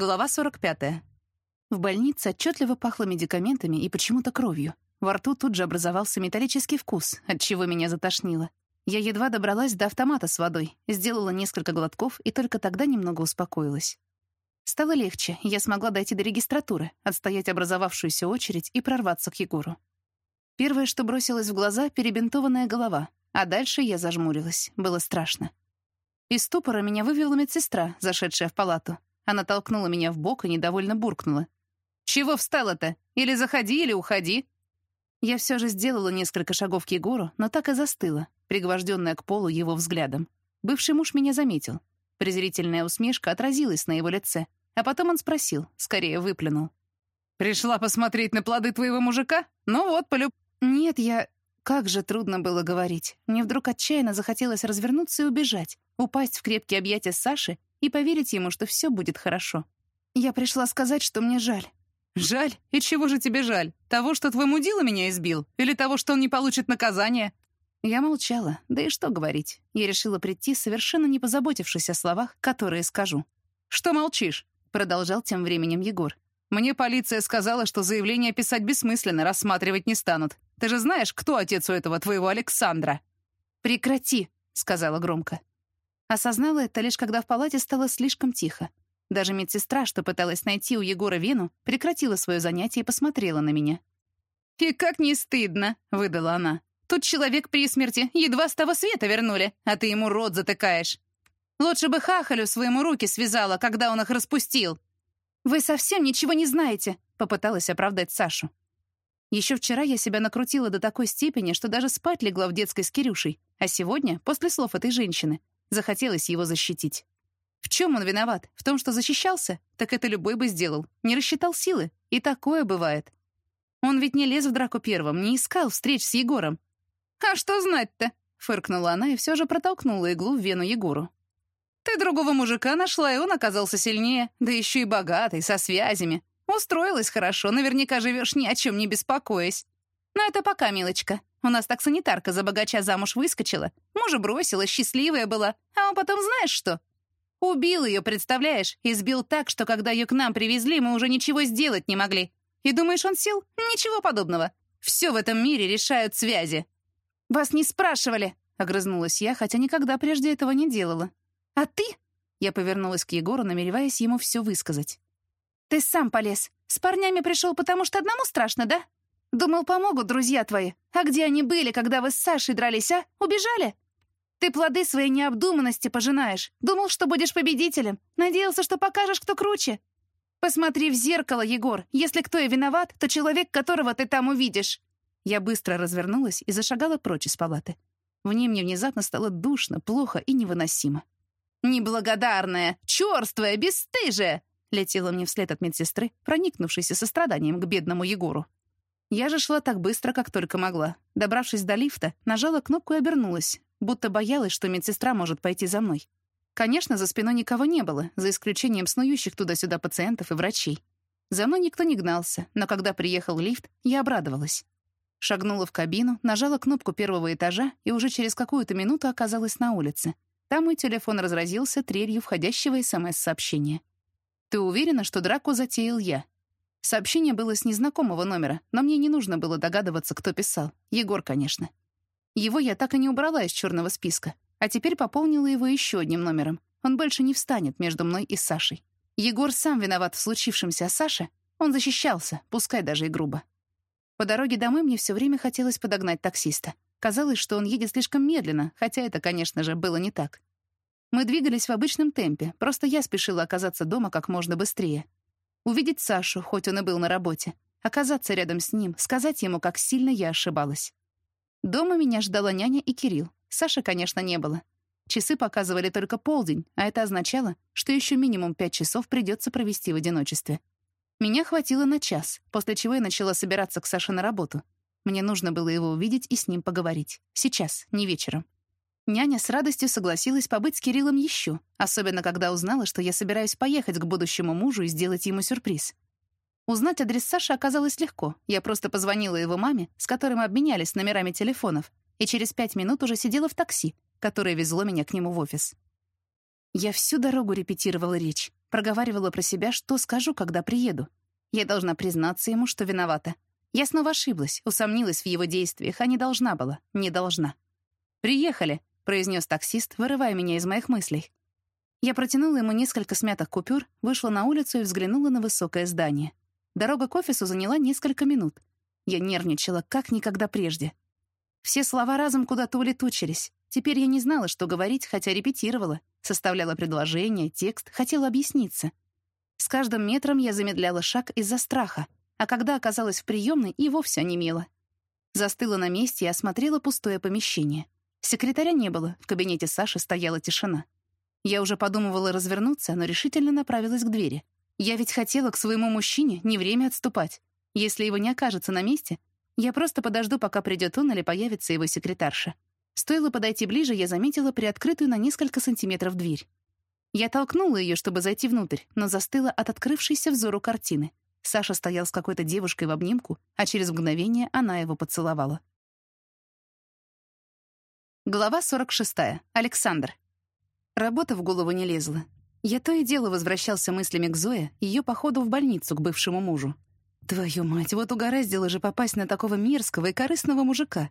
Глава 45. В больнице отчетливо пахло медикаментами и почему-то кровью. Во рту тут же образовался металлический вкус, от чего меня затошнило. Я едва добралась до автомата с водой, сделала несколько глотков и только тогда немного успокоилась. Стало легче, я смогла дойти до регистратуры, отстоять образовавшуюся очередь и прорваться к Егору. Первое, что бросилось в глаза — перебинтованная голова, а дальше я зажмурилась. Было страшно. Из ступора меня вывела медсестра, зашедшая в палату. Она толкнула меня в бок и недовольно буркнула. «Чего встала-то? Или заходи, или уходи!» Я все же сделала несколько шагов к Егору, но так и застыла, пригвожденная к полу его взглядом. Бывший муж меня заметил. Презрительная усмешка отразилась на его лице, а потом он спросил, скорее выплюнул. «Пришла посмотреть на плоды твоего мужика? Ну вот, полюб...» «Нет, я...» Как же трудно было говорить. Мне вдруг отчаянно захотелось развернуться и убежать, упасть в крепкие объятия Саши и поверить ему, что все будет хорошо. Я пришла сказать, что мне жаль. «Жаль? И чего же тебе жаль? Того, что твой мудила меня избил? Или того, что он не получит наказание?» Я молчала, да и что говорить. Я решила прийти, совершенно не позаботившись о словах, которые скажу. «Что молчишь?» — продолжал тем временем Егор. «Мне полиция сказала, что заявление писать бессмысленно, рассматривать не станут. Ты же знаешь, кто отец у этого твоего Александра?» «Прекрати», — сказала громко. Осознала это лишь когда в палате стало слишком тихо. Даже медсестра, что пыталась найти у Егора вену, прекратила свое занятие и посмотрела на меня. «И как не стыдно!» — выдала она. «Тут человек при смерти, едва с того света вернули, а ты ему рот затыкаешь. Лучше бы хахалю своему руки связала, когда он их распустил». «Вы совсем ничего не знаете», — попыталась оправдать Сашу. Еще вчера я себя накрутила до такой степени, что даже спать легла в детской с Кирюшей, а сегодня, после слов этой женщины, Захотелось его защитить. В чем он виноват? В том, что защищался? Так это любой бы сделал. Не рассчитал силы. И такое бывает. Он ведь не лез в драку первым, не искал встреч с Егором. «А что знать-то?» — фыркнула она и все же протолкнула иглу в вену Егору. «Ты другого мужика нашла, и он оказался сильнее, да еще и богатый, со связями. Устроилась хорошо, наверняка живешь ни о чем не беспокоясь. Но это пока, милочка. У нас так санитарка за богача замуж выскочила. Мужа бросила, счастливая была. А он потом знаешь что? Убил ее, представляешь? Избил так, что когда ее к нам привезли, мы уже ничего сделать не могли. И думаешь, он сел? Ничего подобного. Все в этом мире решают связи. «Вас не спрашивали», — огрызнулась я, хотя никогда прежде этого не делала. «А ты?» — я повернулась к Егору, намереваясь ему все высказать. «Ты сам полез. С парнями пришел, потому что одному страшно, да? Думал, помогут друзья твои. А где они были, когда вы с Сашей дрались, а? Убежали? Ты плоды своей необдуманности пожинаешь. Думал, что будешь победителем. Надеялся, что покажешь, кто круче. Посмотри в зеркало, Егор. Если кто и виноват, то человек, которого ты там увидишь. Я быстро развернулась и зашагала прочь из палаты. В ней мне внезапно стало душно, плохо и невыносимо. «Неблагодарная, черствая, бесстыжая!» летела мне вслед от медсестры, проникнувшейся состраданием к бедному Егору. Я же шла так быстро, как только могла. Добравшись до лифта, нажала кнопку и обернулась, будто боялась, что медсестра может пойти за мной. Конечно, за спиной никого не было, за исключением снующих туда-сюда пациентов и врачей. За мной никто не гнался, но когда приехал лифт, я обрадовалась. Шагнула в кабину, нажала кнопку первого этажа и уже через какую-то минуту оказалась на улице. Там мой телефон разразился трелью входящего СМС-сообщения. «Ты уверена, что драку затеял я?» Сообщение было с незнакомого номера, но мне не нужно было догадываться, кто писал. Егор, конечно. Его я так и не убрала из черного списка, а теперь пополнила его еще одним номером. Он больше не встанет между мной и Сашей. Егор сам виноват в случившемся, а Саша... Он защищался, пускай даже и грубо. По дороге домой мне все время хотелось подогнать таксиста. Казалось, что он едет слишком медленно, хотя это, конечно же, было не так. Мы двигались в обычном темпе, просто я спешила оказаться дома как можно быстрее. Увидеть Сашу, хоть он и был на работе. Оказаться рядом с ним, сказать ему, как сильно я ошибалась. Дома меня ждала няня и Кирилл. Саши, конечно, не было. Часы показывали только полдень, а это означало, что еще минимум пять часов придется провести в одиночестве. Меня хватило на час, после чего я начала собираться к Саше на работу. Мне нужно было его увидеть и с ним поговорить. Сейчас, не вечером. Няня с радостью согласилась побыть с Кириллом еще, особенно когда узнала, что я собираюсь поехать к будущему мужу и сделать ему сюрприз. Узнать адрес Саши оказалось легко. Я просто позвонила его маме, с которой мы обменялись номерами телефонов, и через пять минут уже сидела в такси, которое везло меня к нему в офис. Я всю дорогу репетировала речь. Проговаривала про себя, что скажу, когда приеду. Я должна признаться ему, что виновата. Я снова ошиблась, усомнилась в его действиях, а не должна была, не должна. «Приехали», — произнес таксист, вырывая меня из моих мыслей. Я протянула ему несколько смятых купюр, вышла на улицу и взглянула на высокое здание. Дорога к офису заняла несколько минут. Я нервничала, как никогда прежде. Все слова разом куда-то улетучились. Теперь я не знала, что говорить, хотя репетировала, составляла предложение, текст, хотела объясниться. С каждым метром я замедляла шаг из-за страха, а когда оказалась в приемной, и вовсе онемела. Застыла на месте и осмотрела пустое помещение. Секретаря не было, в кабинете Саши стояла тишина. Я уже подумывала развернуться, но решительно направилась к двери. Я ведь хотела к своему мужчине, не время отступать. Если его не окажется на месте, я просто подожду, пока придет он или появится его секретарша. Стоило подойти ближе, я заметила приоткрытую на несколько сантиметров дверь. Я толкнула ее, чтобы зайти внутрь, но застыла от открывшейся взору картины. Саша стоял с какой-то девушкой в обнимку, а через мгновение она его поцеловала. Глава 46. Александр. Работа в голову не лезла. Я то и дело возвращался мыслями к Зое, ее походу в больницу к бывшему мужу. Твою мать, вот угораздило же попасть на такого мерзкого и корыстного мужика.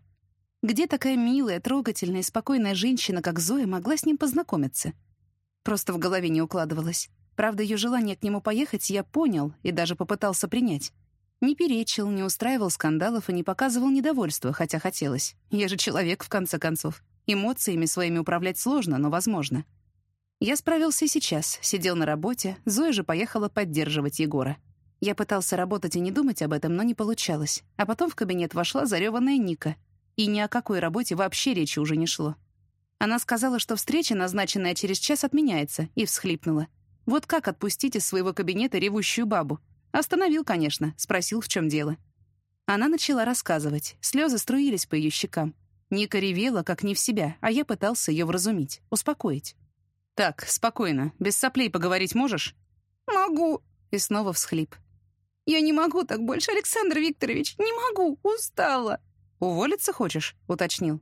Где такая милая, трогательная и спокойная женщина, как Зоя, могла с ним познакомиться? Просто в голове не укладывалось. Правда, ее желание к нему поехать я понял и даже попытался принять. Не перечил, не устраивал скандалов и не показывал недовольства, хотя хотелось. Я же человек, в конце концов. Эмоциями своими управлять сложно, но возможно. Я справился и сейчас, сидел на работе, Зоя же поехала поддерживать Егора. Я пытался работать и не думать об этом, но не получалось. А потом в кабинет вошла зареванная Ника. И ни о какой работе вообще речи уже не шло. Она сказала, что встреча, назначенная через час, отменяется, и всхлипнула. Вот как отпустить из своего кабинета ревущую бабу? Остановил, конечно, спросил, в чем дело. Она начала рассказывать. Слезы струились по ее щекам. Ника ревела, как не в себя, а я пытался ее вразумить, успокоить. «Так, спокойно. Без соплей поговорить можешь?» «Могу». И снова всхлип. «Я не могу так больше, Александр Викторович, не могу, устала». «Уволиться хочешь?» — уточнил.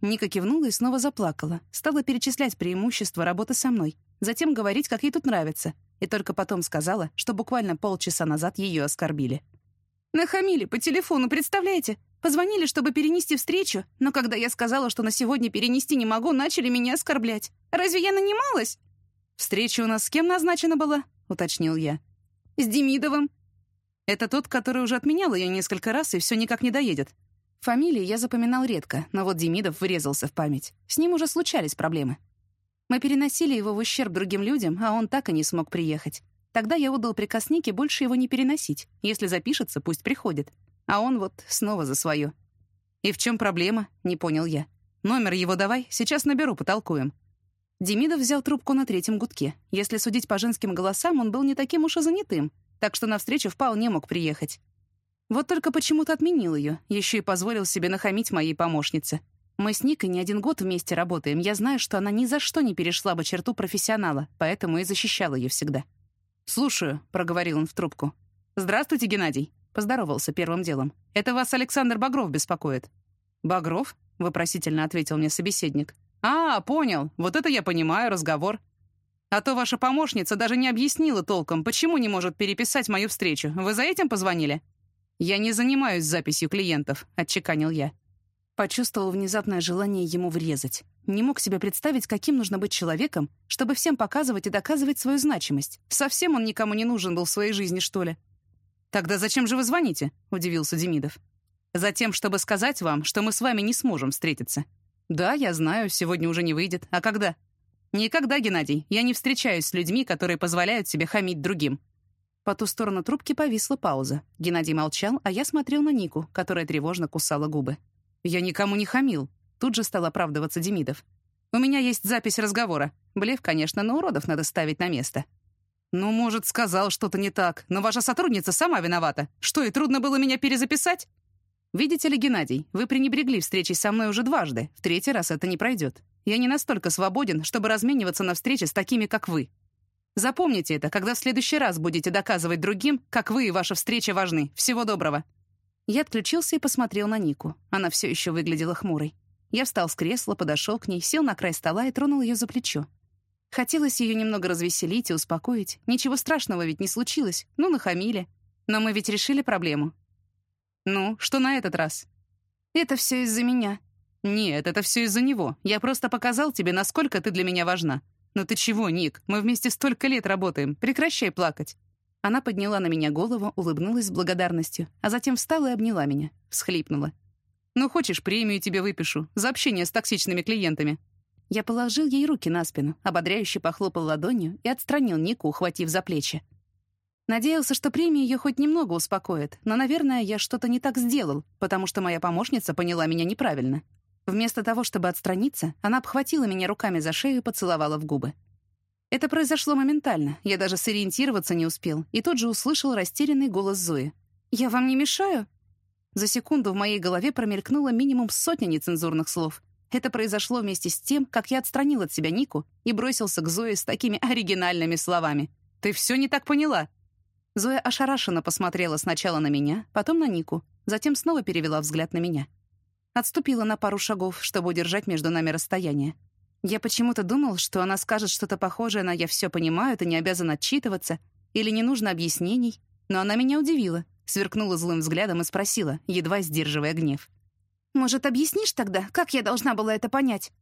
Ника кивнула и снова заплакала. Стала перечислять преимущества работы со мной. Затем говорить, как ей тут нравится. И только потом сказала, что буквально полчаса назад ее оскорбили. «Нахамили по телефону, представляете? Позвонили, чтобы перенести встречу, но когда я сказала, что на сегодня перенести не могу, начали меня оскорблять. Разве я нанималась?» «Встреча у нас с кем назначена была?» — уточнил я. «С Демидовым. Это тот, который уже отменял ее несколько раз и все никак не доедет. Фамилии я запоминал редко, но вот Демидов врезался в память. С ним уже случались проблемы. Мы переносили его в ущерб другим людям, а он так и не смог приехать. Тогда я отдал приказ Нике больше его не переносить. Если запишется, пусть приходит. А он вот снова за свое. «И в чем проблема?» — не понял я. «Номер его давай, сейчас наберу, потолкуем». Демидов взял трубку на третьем гудке. Если судить по женским голосам, он был не таким уж и занятым так что на встречу вполне мог приехать. Вот только почему-то отменил ее, еще и позволил себе нахамить моей помощнице. Мы с Никой не один год вместе работаем, я знаю, что она ни за что не перешла бы черту профессионала, поэтому и защищал ее всегда. «Слушаю», — проговорил он в трубку. «Здравствуйте, Геннадий», — поздоровался первым делом. «Это вас Александр Багров беспокоит». «Багров?» — вопросительно ответил мне собеседник. «А, понял. Вот это я понимаю, разговор. А то ваша помощница даже не объяснила толком, почему не может переписать мою встречу. Вы за этим позвонили?» «Я не занимаюсь записью клиентов», — отчеканил я. Почувствовал внезапное желание ему врезать. Не мог себе представить, каким нужно быть человеком, чтобы всем показывать и доказывать свою значимость. Совсем он никому не нужен был в своей жизни, что ли? «Тогда зачем же вы звоните?» — удивился Демидов. «Затем, чтобы сказать вам, что мы с вами не сможем встретиться». «Да, я знаю, сегодня уже не выйдет. А когда?» «Никогда, Геннадий, я не встречаюсь с людьми, которые позволяют себе хамить другим». По ту сторону трубки повисла пауза. Геннадий молчал, а я смотрел на Нику, которая тревожно кусала губы. «Я никому не хамил», — тут же стал оправдываться Демидов. «У меня есть запись разговора. Блеф, конечно, но уродов надо ставить на место». «Ну, может, сказал что-то не так, но ваша сотрудница сама виновата. Что, и трудно было меня перезаписать?» «Видите ли, Геннадий, вы пренебрегли встречей со мной уже дважды. В третий раз это не пройдет. Я не настолько свободен, чтобы размениваться на встрече с такими, как вы. Запомните это, когда в следующий раз будете доказывать другим, как вы и ваша встреча важны. Всего доброго». Я отключился и посмотрел на Нику. Она все еще выглядела хмурой. Я встал с кресла, подошел к ней, сел на край стола и тронул ее за плечо. Хотелось ее немного развеселить и успокоить. Ничего страшного ведь не случилось. Ну, нахамили. Но мы ведь решили проблему. Ну, что на этот раз? Это все из-за меня. Нет, это все из-за него. Я просто показал тебе, насколько ты для меня важна. Но ты чего, Ник? Мы вместе столько лет работаем. Прекращай плакать. Она подняла на меня голову, улыбнулась с благодарностью, а затем встала и обняла меня. Всхлипнула. «Ну, хочешь, премию тебе выпишу за общение с токсичными клиентами?» Я положил ей руки на спину, ободряюще похлопал ладонью и отстранил Нику, ухватив за плечи. Надеялся, что премия ее хоть немного успокоит, но, наверное, я что-то не так сделал, потому что моя помощница поняла меня неправильно. Вместо того, чтобы отстраниться, она обхватила меня руками за шею и поцеловала в губы. Это произошло моментально, я даже сориентироваться не успел, и тут же услышал растерянный голос Зои. «Я вам не мешаю?» За секунду в моей голове промелькнуло минимум сотня нецензурных слов. Это произошло вместе с тем, как я отстранил от себя Нику и бросился к Зое с такими оригинальными словами. «Ты все не так поняла!» Зоя ошарашенно посмотрела сначала на меня, потом на Нику, затем снова перевела взгляд на меня. Отступила на пару шагов, чтобы удержать между нами расстояние. Я почему-то думал, что она скажет что-то похожее на «я все понимаю, ты не обязан отчитываться» или «не нужно объяснений», но она меня удивила, сверкнула злым взглядом и спросила, едва сдерживая гнев. Может, объяснишь тогда, как я должна была это понять?»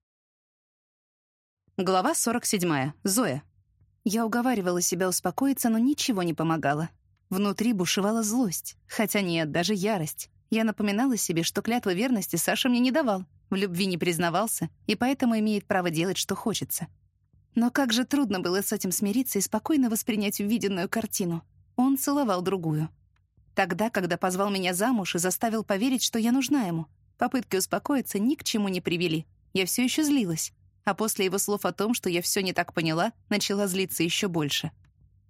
Глава 47. Зоя. Я уговаривала себя успокоиться, но ничего не помогало. Внутри бушевала злость, хотя нет, даже ярость. Я напоминала себе, что клятва верности Саша мне не давал, в любви не признавался, и поэтому имеет право делать, что хочется. Но как же трудно было с этим смириться и спокойно воспринять увиденную картину. Он целовал другую. Тогда, когда позвал меня замуж и заставил поверить, что я нужна ему, Попытки успокоиться ни к чему не привели. Я все еще злилась. А после его слов о том, что я все не так поняла, начала злиться еще больше.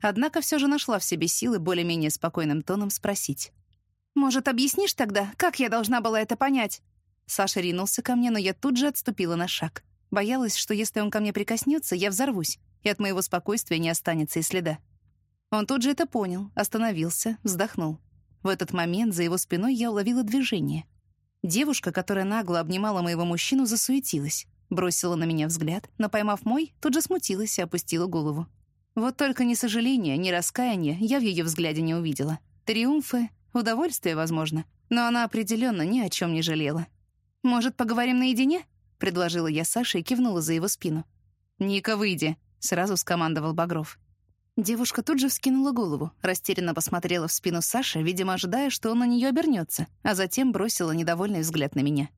Однако все же нашла в себе силы более-менее спокойным тоном спросить. «Может, объяснишь тогда, как я должна была это понять?» Саша ринулся ко мне, но я тут же отступила на шаг. Боялась, что если он ко мне прикоснется, я взорвусь, и от моего спокойствия не останется и следа. Он тут же это понял, остановился, вздохнул. В этот момент за его спиной я уловила движение. Девушка, которая нагло обнимала моего мужчину, засуетилась. Бросила на меня взгляд, но, поймав мой, тут же смутилась и опустила голову. Вот только ни сожаления, ни раскаяния я в ее взгляде не увидела. Триумфы, удовольствие, возможно. Но она определенно ни о чем не жалела. «Может, поговорим наедине?» — предложила я Саше и кивнула за его спину. «Ника, выйди!» — сразу скомандовал Багров. Девушка тут же вскинула голову, растерянно посмотрела в спину Саши, видимо, ожидая, что он на нее обернется, а затем бросила недовольный взгляд на меня.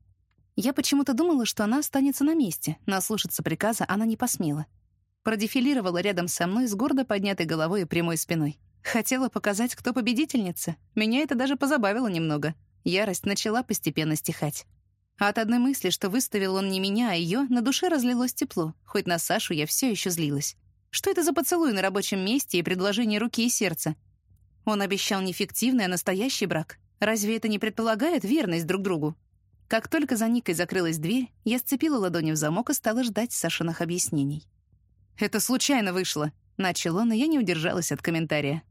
Я почему-то думала, что она останется на месте, но слушаться приказа она не посмела. Продефилировала рядом со мной с гордо поднятой головой и прямой спиной. Хотела показать, кто победительница. Меня это даже позабавило немного. Ярость начала постепенно стихать. А от одной мысли, что выставил он не меня, а ее, на душе разлилось тепло, хоть на Сашу я все еще злилась. Что это за поцелуй на рабочем месте и предложение руки и сердца? Он обещал не фиктивный, а настоящий брак. Разве это не предполагает верность друг другу? Как только за Никой закрылась дверь, я сцепила ладони в замок и стала ждать Сашиных объяснений. «Это случайно вышло», — начал он, и я не удержалась от комментария.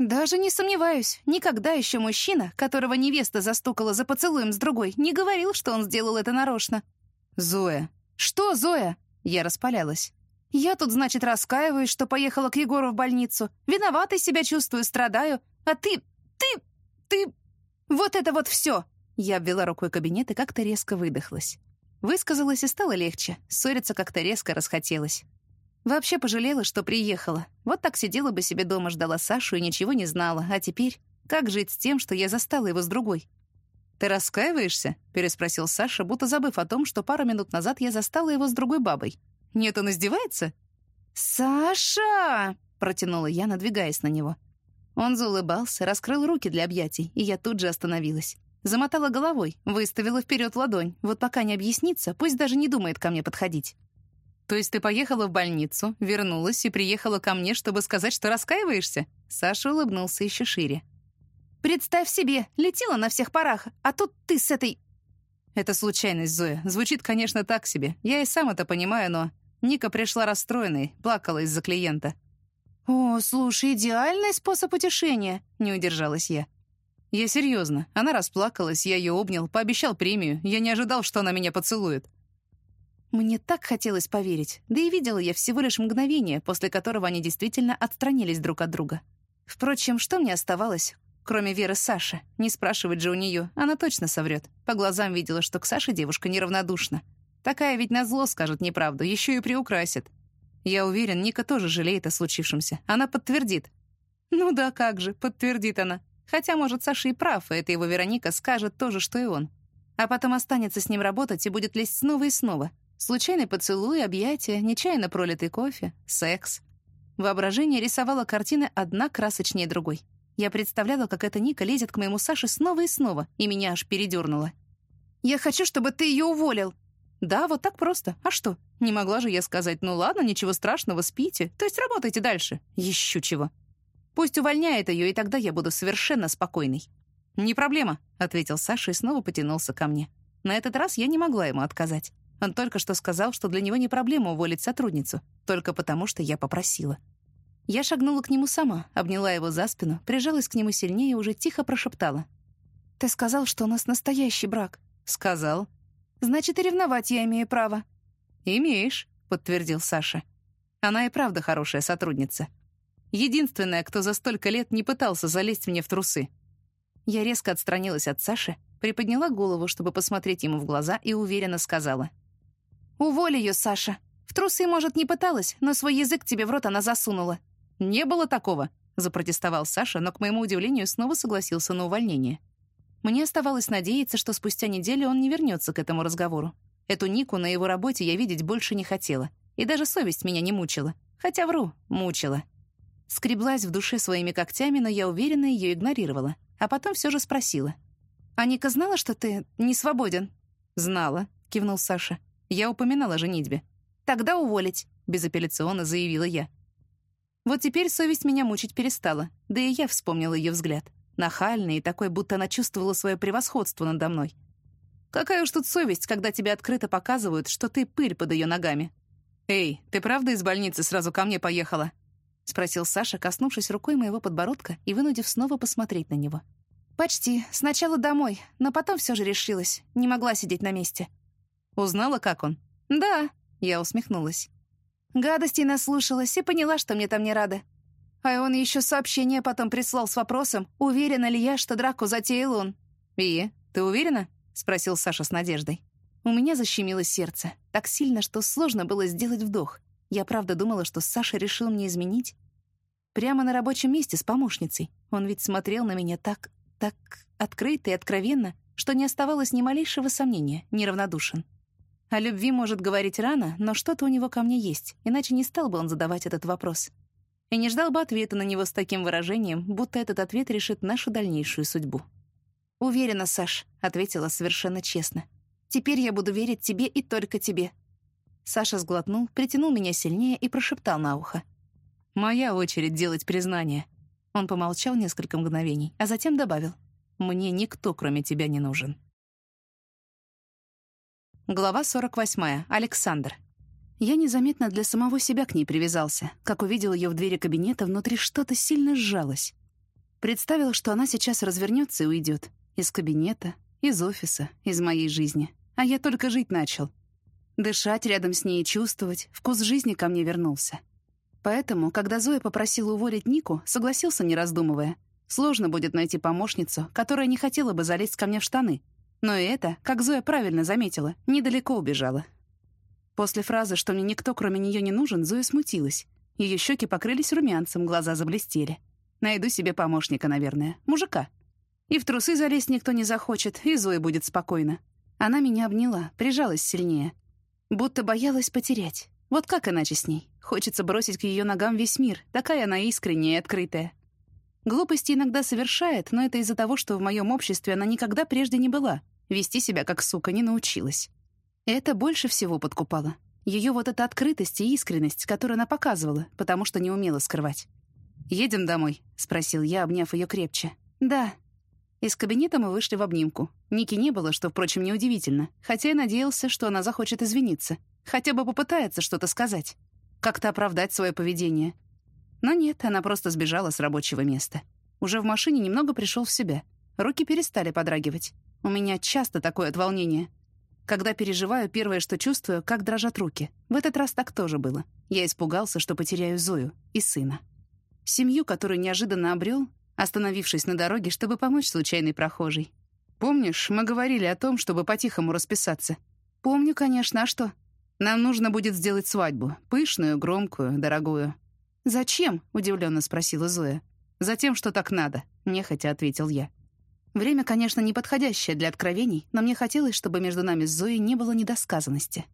«Даже не сомневаюсь, никогда еще мужчина, которого невеста застукала за поцелуем с другой, не говорил, что он сделал это нарочно». «Зоя». «Что, Зоя?» Я распалялась. Я тут, значит, раскаиваюсь, что поехала к Егору в больницу. Виноватой себя чувствую, страдаю. А ты... ты... ты... Вот это вот все. Я обвела рукой кабинет и как-то резко выдохлась. Высказалась и стало легче. Ссориться как-то резко расхотелось. Вообще пожалела, что приехала. Вот так сидела бы себе дома, ждала Сашу и ничего не знала. А теперь как жить с тем, что я застала его с другой? «Ты раскаиваешься?» — переспросил Саша, будто забыв о том, что пару минут назад я застала его с другой бабой. Нет, он издевается?» «Саша!» — протянула я, надвигаясь на него. Он заулыбался, раскрыл руки для объятий, и я тут же остановилась. Замотала головой, выставила вперед ладонь. Вот пока не объяснится, пусть даже не думает ко мне подходить. «То есть ты поехала в больницу, вернулась и приехала ко мне, чтобы сказать, что раскаиваешься?» Саша улыбнулся еще шире. «Представь себе, летела на всех парах, а тут ты с этой...» «Это случайность, Зоя. Звучит, конечно, так себе. Я и сам это понимаю, но...» Ника пришла расстроенной, плакала из-за клиента. «О, слушай, идеальный способ утешения», — не удержалась я. Я серьезно. Она расплакалась, я ее обнял, пообещал премию. Я не ожидал, что она меня поцелует. Мне так хотелось поверить, да и видела я всего лишь мгновение, после которого они действительно отстранились друг от друга. Впрочем, что мне оставалось, кроме Веры Саши? Не спрашивать же у нее, она точно соврет. По глазам видела, что к Саше девушка неравнодушна. Такая ведь назло скажет неправду, еще и приукрасит. Я уверен, Ника тоже жалеет о случившемся. Она подтвердит. Ну да, как же, подтвердит она. Хотя, может, Саша и прав, и эта его Вероника скажет то же, что и он. А потом останется с ним работать и будет лезть снова и снова. Случайный поцелуй, объятия, нечаянно пролитый кофе, секс. Воображение рисовало картины одна красочнее другой. Я представляла, как эта Ника лезет к моему Саше снова и снова, и меня аж передернуло. «Я хочу, чтобы ты ее уволил!» «Да, вот так просто. А что? Не могла же я сказать, ну ладно, ничего страшного, спите, то есть работайте дальше. Еще чего. Пусть увольняет ее, и тогда я буду совершенно спокойной». «Не проблема», — ответил Саша и снова потянулся ко мне. На этот раз я не могла ему отказать. Он только что сказал, что для него не проблема уволить сотрудницу, только потому что я попросила. Я шагнула к нему сама, обняла его за спину, прижалась к нему сильнее и уже тихо прошептала. «Ты сказал, что у нас настоящий брак». «Сказал». «Значит, и ревновать я имею право». «Имеешь», — подтвердил Саша. «Она и правда хорошая сотрудница. Единственная, кто за столько лет не пытался залезть мне в трусы». Я резко отстранилась от Саши, приподняла голову, чтобы посмотреть ему в глаза, и уверенно сказала. «Уволь ее, Саша. В трусы, может, не пыталась, но свой язык тебе в рот она засунула». «Не было такого», — запротестовал Саша, но, к моему удивлению, снова согласился на увольнение. Мне оставалось надеяться, что спустя неделю он не вернется к этому разговору. Эту Нику на его работе я видеть больше не хотела. И даже совесть меня не мучила. Хотя вру, мучила. Скреблась в душе своими когтями, но я уверенно ее игнорировала. А потом все же спросила. «А Ника знала, что ты не свободен?» «Знала», — кивнул Саша. Я упоминала о женитьбе. «Тогда уволить», — безапелляционно заявила я. Вот теперь совесть меня мучить перестала, да и я вспомнила ее взгляд. Нахальный и такой, будто она чувствовала свое превосходство надо мной. Какая уж тут совесть, когда тебе открыто показывают, что ты пыль под ее ногами. «Эй, ты правда из больницы сразу ко мне поехала?» — спросил Саша, коснувшись рукой моего подбородка и вынудив снова посмотреть на него. «Почти. Сначала домой, но потом все же решилась. Не могла сидеть на месте». Узнала, как он? Да, я усмехнулась. Гадостей наслушалась и поняла, что мне там не рада. А он еще сообщение потом прислал с вопросом, уверена ли я, что драку затеял он. «И? Ты уверена?» — спросил Саша с надеждой. У меня защемило сердце. Так сильно, что сложно было сделать вдох. Я правда думала, что Саша решил мне изменить. Прямо на рабочем месте с помощницей. Он ведь смотрел на меня так, так открыто и откровенно, что не оставалось ни малейшего сомнения, неравнодушен. О любви может говорить рано, но что-то у него ко мне есть, иначе не стал бы он задавать этот вопрос. И не ждал бы ответа на него с таким выражением, будто этот ответ решит нашу дальнейшую судьбу. «Уверена, Саш», — ответила совершенно честно. «Теперь я буду верить тебе и только тебе». Саша сглотнул, притянул меня сильнее и прошептал на ухо. «Моя очередь делать признание». Он помолчал несколько мгновений, а затем добавил. «Мне никто, кроме тебя, не нужен». Глава 48. Александр. Я незаметно для самого себя к ней привязался. Как увидел ее в двери кабинета, внутри что-то сильно сжалось. Представил, что она сейчас развернется и уйдет. Из кабинета, из офиса, из моей жизни. А я только жить начал. Дышать рядом с ней и чувствовать, вкус жизни ко мне вернулся. Поэтому, когда Зоя попросила уволить Нику, согласился, не раздумывая. Сложно будет найти помощницу, которая не хотела бы залезть ко мне в штаны, но и это, как Зоя правильно заметила, недалеко убежала. После фразы, что мне никто, кроме нее, не нужен, Зоя смутилась. Ее щеки покрылись румянцем, глаза заблестели. Найду себе помощника, наверное, мужика. И в трусы залезть никто не захочет, и Зоя будет спокойна. Она меня обняла, прижалась сильнее. Будто боялась потерять. Вот как иначе с ней? Хочется бросить к ее ногам весь мир. Такая она искренняя и открытая. Глупости иногда совершает, но это из-за того, что в моем обществе она никогда прежде не была. Вести себя как сука не научилась. Это больше всего подкупало. Ее вот эта открытость и искренность, которую она показывала, потому что не умела скрывать. «Едем домой?» — спросил я, обняв ее крепче. «Да». Из кабинета мы вышли в обнимку. Ники не было, что, впрочем, неудивительно, хотя я надеялся, что она захочет извиниться. Хотя бы попытается что-то сказать. Как-то оправдать свое поведение. Но нет, она просто сбежала с рабочего места. Уже в машине немного пришел в себя. Руки перестали подрагивать. У меня часто такое от волнения. Когда переживаю, первое, что чувствую, как дрожат руки. В этот раз так тоже было. Я испугался, что потеряю Зою и сына. Семью, которую неожиданно обрел, остановившись на дороге, чтобы помочь случайной прохожей. «Помнишь, мы говорили о том, чтобы по-тихому расписаться?» «Помню, конечно. А что?» «Нам нужно будет сделать свадьбу. Пышную, громкую, дорогую». «Зачем?» — удивленно спросила Зоя. «Затем, что так надо», — нехотя ответил я. Время, конечно, неподходящее для откровений, но мне хотелось, чтобы между нами с Зоей не было недосказанности.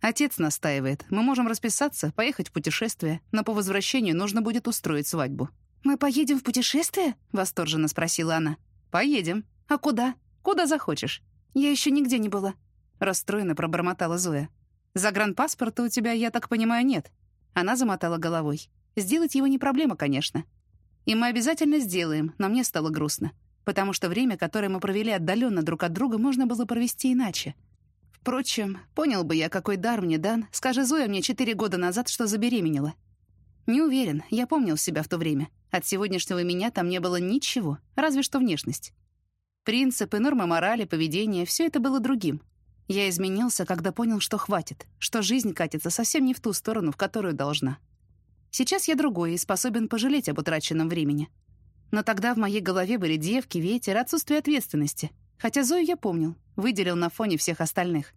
Отец настаивает. Мы можем расписаться, поехать в путешествие, но по возвращению нужно будет устроить свадьбу. «Мы поедем в путешествие?» — восторженно спросила она. «Поедем. А куда? Куда захочешь. Я еще нигде не была». Расстроенно пробормотала Зоя. «Загранпаспорта у тебя, я так понимаю, нет?» Она замотала головой. «Сделать его не проблема, конечно. И мы обязательно сделаем, но мне стало грустно потому что время, которое мы провели отдаленно друг от друга, можно было провести иначе. Впрочем, понял бы я, какой дар мне дан, скажи Зоя мне четыре года назад, что забеременела. Не уверен, я помнил себя в то время. От сегодняшнего меня там не было ничего, разве что внешность. Принципы, нормы морали, поведение — все это было другим. Я изменился, когда понял, что хватит, что жизнь катится совсем не в ту сторону, в которую должна. Сейчас я другой и способен пожалеть об утраченном времени. Но тогда в моей голове были девки, ветер, отсутствие ответственности. Хотя Зою я помнил, выделил на фоне всех остальных.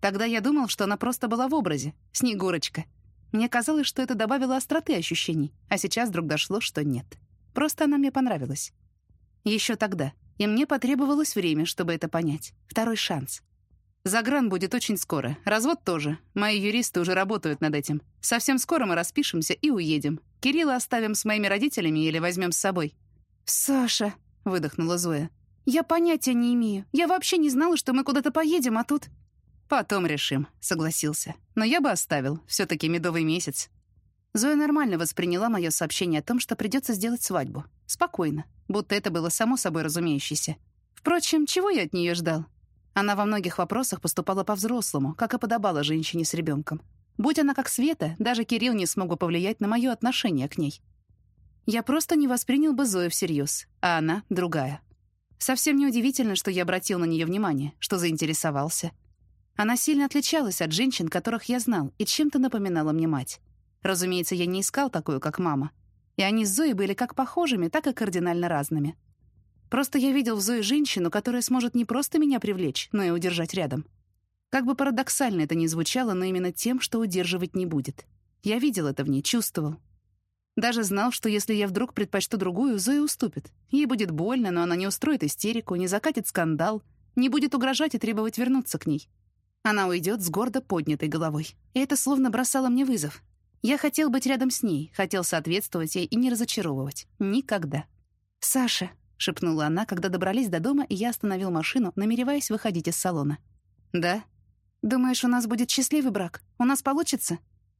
Тогда я думал, что она просто была в образе, Снегурочка. Мне казалось, что это добавило остроты ощущений, а сейчас вдруг дошло, что нет. Просто она мне понравилась. Еще тогда. И мне потребовалось время, чтобы это понять. Второй шанс. Загран будет очень скоро. Развод тоже. Мои юристы уже работают над этим. Совсем скоро мы распишемся и уедем. Кирилла оставим с моими родителями или возьмем с собой. «Саша», — выдохнула Зоя, — «я понятия не имею. Я вообще не знала, что мы куда-то поедем, а тут...» «Потом решим», — согласился. «Но я бы оставил. все таки медовый месяц». Зоя нормально восприняла мое сообщение о том, что придется сделать свадьбу. Спокойно, будто это было само собой разумеющееся. Впрочем, чего я от нее ждал? Она во многих вопросах поступала по-взрослому, как и подобало женщине с ребенком. Будь она как Света, даже Кирилл не смог бы повлиять на мое отношение к ней. Я просто не воспринял бы Зою всерьез, а она — другая. Совсем неудивительно, что я обратил на нее внимание, что заинтересовался. Она сильно отличалась от женщин, которых я знал, и чем-то напоминала мне мать. Разумеется, я не искал такую, как мама. И они с Зоей были как похожими, так и кардинально разными. Просто я видел в Зое женщину, которая сможет не просто меня привлечь, но и удержать рядом. Как бы парадоксально это ни звучало, но именно тем, что удерживать не будет. Я видел это в ней, чувствовал, даже знал, что если я вдруг предпочту другую, Зоя уступит. Ей будет больно, но она не устроит истерику, не закатит скандал, не будет угрожать и требовать вернуться к ней. Она уйдет с гордо поднятой головой. И это словно бросало мне вызов. Я хотел быть рядом с ней, хотел соответствовать ей и не разочаровывать. Никогда. «Саша», — шепнула она, когда добрались до дома, и я остановил машину, намереваясь выходить из салона. «Да?» «Думаешь, у нас будет счастливый брак? У нас получится?»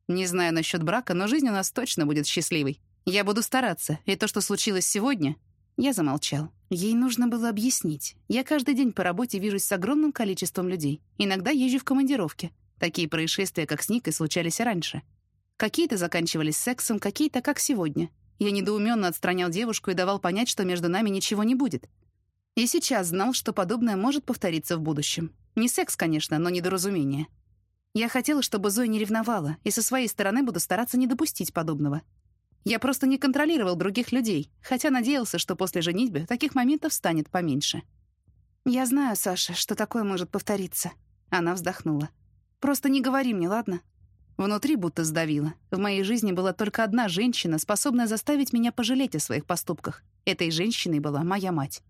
Не знаю насчет брака, но жизнь у нас точно будет счастливой. Я буду стараться, и то, что случилось сегодня...» Я замолчал. Ей нужно было объяснить. Я каждый день по работе вижусь с огромным количеством людей. Иногда езжу в командировке. Такие происшествия, как с Никой, случались раньше. Какие-то заканчивались сексом, какие-то как сегодня. Я недоуменно отстранял девушку и давал понять, что между нами ничего не будет. И сейчас знал, что подобное может повториться в будущем. Не секс, конечно, но недоразумение. Я хотела, чтобы Зоя не ревновала, и со своей стороны буду стараться не допустить подобного. Я просто не контролировал других людей, хотя надеялся, что после женитьбы таких моментов станет поменьше. «Я знаю, Саша, что такое может повториться». Она вздохнула. «Просто не говори мне, ладно?» Внутри будто сдавило. В моей жизни была только одна женщина, способная заставить меня пожалеть о своих поступках. Этой женщиной была моя мать.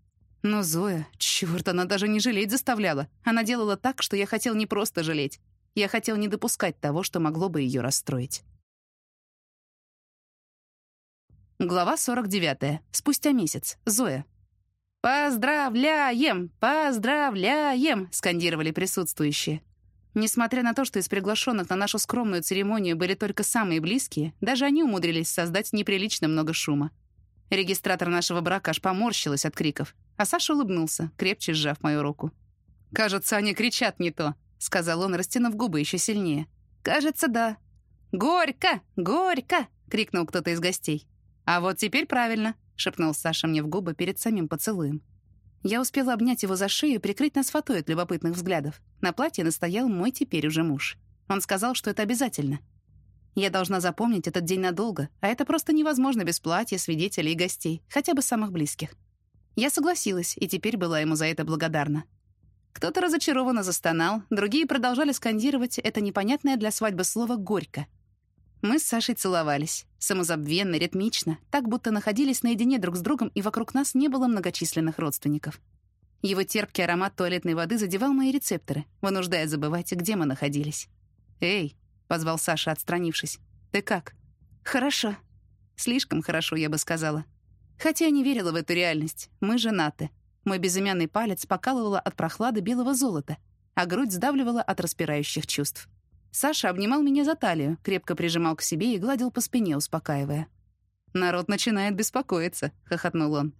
Но Зоя, чёрт, она даже не жалеть заставляла. Она делала так, что я хотел не просто жалеть, я хотел не допускать того, что могло бы ее расстроить. Глава 49. Спустя месяц. Зоя. «Поздравляем! Поздравляем!» — скандировали присутствующие. Несмотря на то, что из приглашенных на нашу скромную церемонию были только самые близкие, даже они умудрились создать неприлично много шума. Регистратор нашего брака аж поморщилась от криков, а Саша улыбнулся, крепче сжав мою руку. «Кажется, они кричат не то», — сказал он, растянув губы еще сильнее. «Кажется, да». «Горько! Горько!» — крикнул кто-то из гостей. «А вот теперь правильно», — шепнул Саша мне в губы перед самим поцелуем. Я успела обнять его за шею и прикрыть нас фатой от любопытных взглядов. На платье настоял мой теперь уже муж. Он сказал, что это обязательно. Я должна запомнить этот день надолго, а это просто невозможно без платья, свидетелей и гостей, хотя бы самых близких. Я согласилась, и теперь была ему за это благодарна. Кто-то разочарованно застонал, другие продолжали скандировать это непонятное для свадьбы слово «горько». Мы с Сашей целовались, самозабвенно, ритмично, так будто находились наедине друг с другом, и вокруг нас не было многочисленных родственников. Его терпкий аромат туалетной воды задевал мои рецепторы, вынуждая забывать, где мы находились. «Эй!» — позвал Саша, отстранившись. «Ты как?» «Хорошо». Слишком хорошо, я бы сказала. Хотя я не верила в эту реальность. Мы женаты. Мой безымянный палец покалывало от прохлады белого золота, а грудь сдавливала от распирающих чувств. Саша обнимал меня за талию, крепко прижимал к себе и гладил по спине, успокаивая. «Народ начинает беспокоиться», — хохотнул он.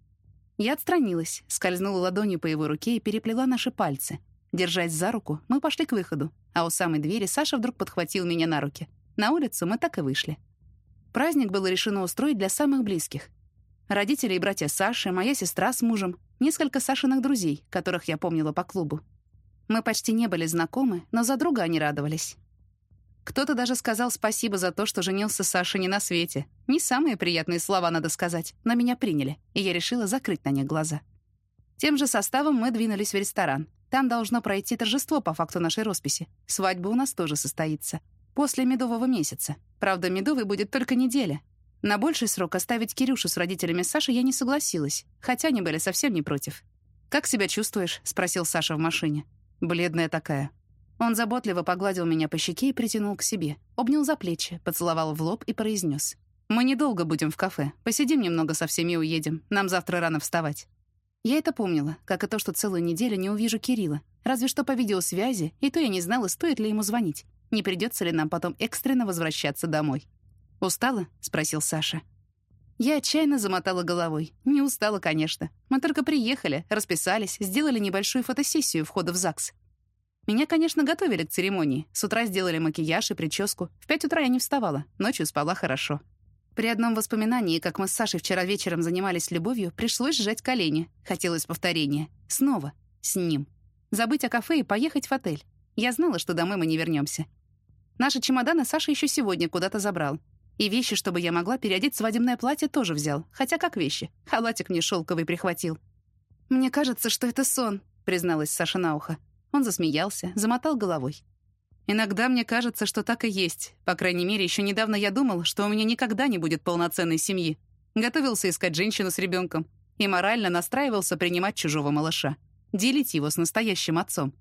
Я отстранилась, скользнула ладонью по его руке и переплела наши пальцы. Держась за руку, мы пошли к выходу, а у самой двери Саша вдруг подхватил меня на руки. На улицу мы так и вышли. Праздник было решено устроить для самых близких. Родители и братья Саши, моя сестра с мужем, несколько Сашиных друзей, которых я помнила по клубу. Мы почти не были знакомы, но за друга они радовались. Кто-то даже сказал спасибо за то, что женился Саша не на свете. Не самые приятные слова, надо сказать, но меня приняли, и я решила закрыть на них глаза. Тем же составом мы двинулись в ресторан. Там должно пройти торжество по факту нашей росписи. Свадьба у нас тоже состоится. После медового месяца. Правда, медовый будет только неделя. На больший срок оставить Кирюшу с родителями Саши я не согласилась, хотя они были совсем не против. «Как себя чувствуешь?» — спросил Саша в машине. «Бледная такая». Он заботливо погладил меня по щеке и притянул к себе, обнял за плечи, поцеловал в лоб и произнес: «Мы недолго будем в кафе. Посидим немного со всеми и уедем. Нам завтра рано вставать». Я это помнила, как и то, что целую неделю не увижу Кирилла. Разве что по видеосвязи, и то я не знала, стоит ли ему звонить. Не придется ли нам потом экстренно возвращаться домой. «Устала?» — спросил Саша. Я отчаянно замотала головой. Не устала, конечно. Мы только приехали, расписались, сделали небольшую фотосессию входа в ЗАГС. Меня, конечно, готовили к церемонии. С утра сделали макияж и прическу. В пять утра я не вставала, ночью спала хорошо. При одном воспоминании, как мы с Сашей вчера вечером занимались любовью, пришлось сжать колени. Хотелось повторения. Снова. С ним. Забыть о кафе и поехать в отель. Я знала, что домой мы не вернемся. Наши чемоданы Саша еще сегодня куда-то забрал. И вещи, чтобы я могла переодеть свадебное платье, тоже взял. Хотя как вещи. Халатик мне шелковый прихватил. «Мне кажется, что это сон», — призналась Саша на ухо. Он засмеялся, замотал головой. Иногда мне кажется, что так и есть. По крайней мере, еще недавно я думал, что у меня никогда не будет полноценной семьи. Готовился искать женщину с ребенком и морально настраивался принимать чужого малыша, делить его с настоящим отцом.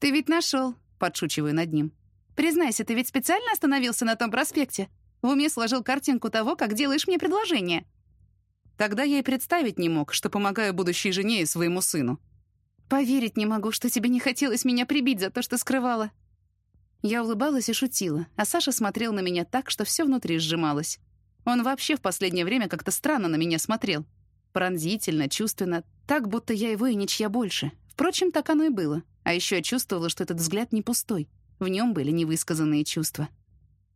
«Ты ведь нашел», — подшучиваю над ним. «Признайся, ты ведь специально остановился на том проспекте? В уме сложил картинку того, как делаешь мне предложение». Тогда я и представить не мог, что помогаю будущей жене и своему сыну. «Поверить не могу, что тебе не хотелось меня прибить за то, что скрывала», я улыбалась и шутила, а Саша смотрел на меня так, что все внутри сжималось. Он вообще в последнее время как-то странно на меня смотрел. Пронзительно, чувственно, так, будто я его и ничья больше. Впрочем, так оно и было. А еще я чувствовала, что этот взгляд не пустой. В нем были невысказанные чувства.